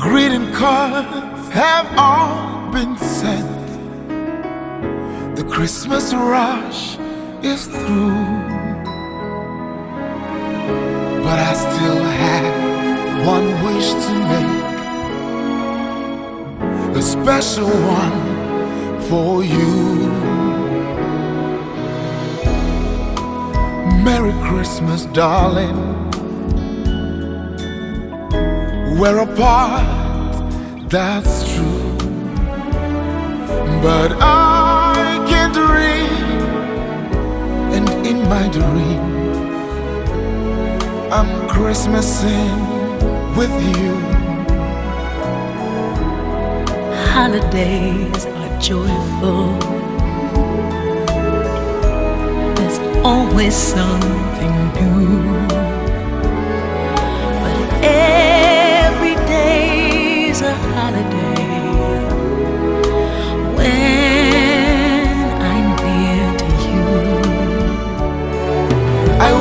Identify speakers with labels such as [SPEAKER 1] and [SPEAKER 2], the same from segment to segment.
[SPEAKER 1] Greeting cards have all been sent. The Christmas rush is through. But I still have one wish to make. A special one for you. Merry Christmas, darling. We're apart, that's true. But I can dream, and in my dream, I'm Christmasing with you.
[SPEAKER 2] Holidays are joyful. There's always something new.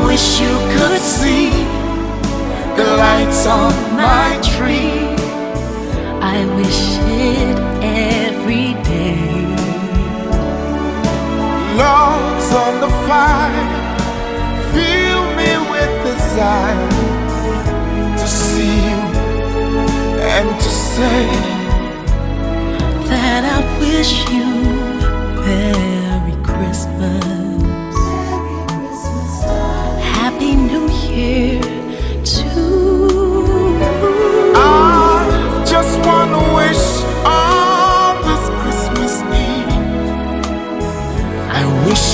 [SPEAKER 1] Wish you could see the lights on my tree.
[SPEAKER 2] I wish it every day.
[SPEAKER 1] Logs on the fire fill me with desire to see you and to say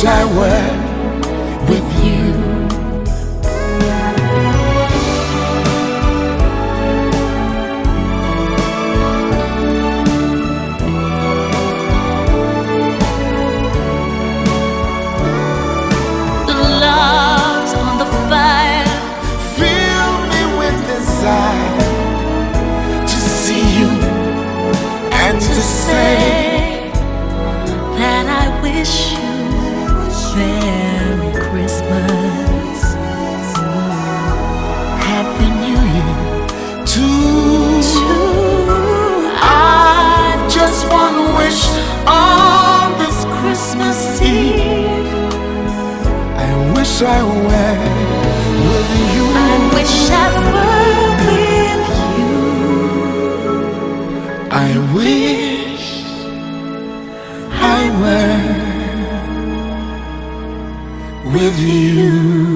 [SPEAKER 2] I were wish I were with you. I wish I were with you. I wish I were with you.